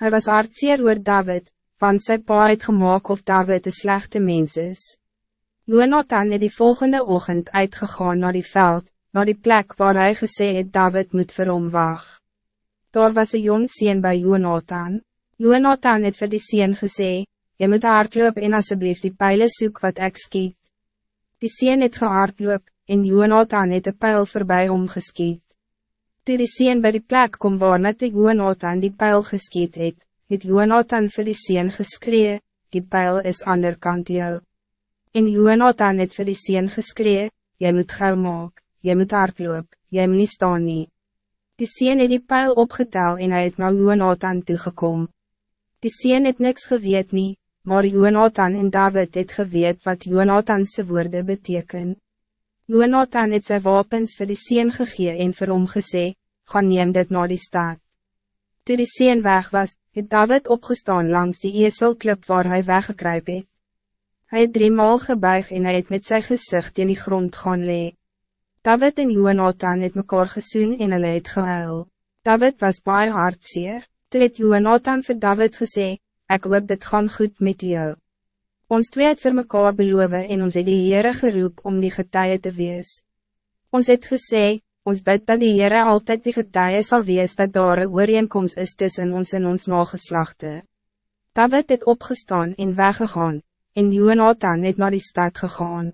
Hij was hartseer oor David, want sy pa het gemaakt of David een slechte mens is. Jonathan het die volgende ochtend uitgegaan naar die veld, naar die plek waar hij gesê het David moet vir hom wacht. Daar was een jong sien bij Jonathan. Jonathan het vir die sien gesê, Je moet hardloop en asseblief die pijlen soek wat ek skiet. Die sien het gehardloop, en Jonathan het een pijl voorbij hom geskiet. Toe die sien by die plek kom waar net die Jonathan die pijl geskiet het, het Jonathan vir die sien geskree, die pijl is ander kant jou. En Jonathan het vir die sien geskree, jy moet gauw maak, jy moet hardloop, jy moet nie staan nie. Die sien het die pijl opgetel en hy het na Jonathan toegekom. Die sien het niks geweet nie, maar Jonathan en David het geweet wat Jonathanse woorden beteken. Jonathan het sy wapens vir die sien gegee en vir hom gesê, gaan neem dit naar die stad. Toe die sien weg was, het David opgestaan langs die eselklip waar hij weggekruip het. Hy het driemaal gebuig en hy het met sy gezicht in die grond gaan lee. David en Jonathan het mekaar gesoen en hulle het gehuil. David was baie hartseer, toe het Jonathan vir David gesê, ik hoop dit gaan goed met jou. Ons twee het vir mekaar beloof en ons het die Heere geroep om die getuie te wees. Ons het gesê, ons bid dat die Heere altijd die getuie sal wees dat daar een ooreenkomst is tussen ons en ons nageslachte. David het opgestaan en weggegaan, en Jonathan het naar die stad gegaan.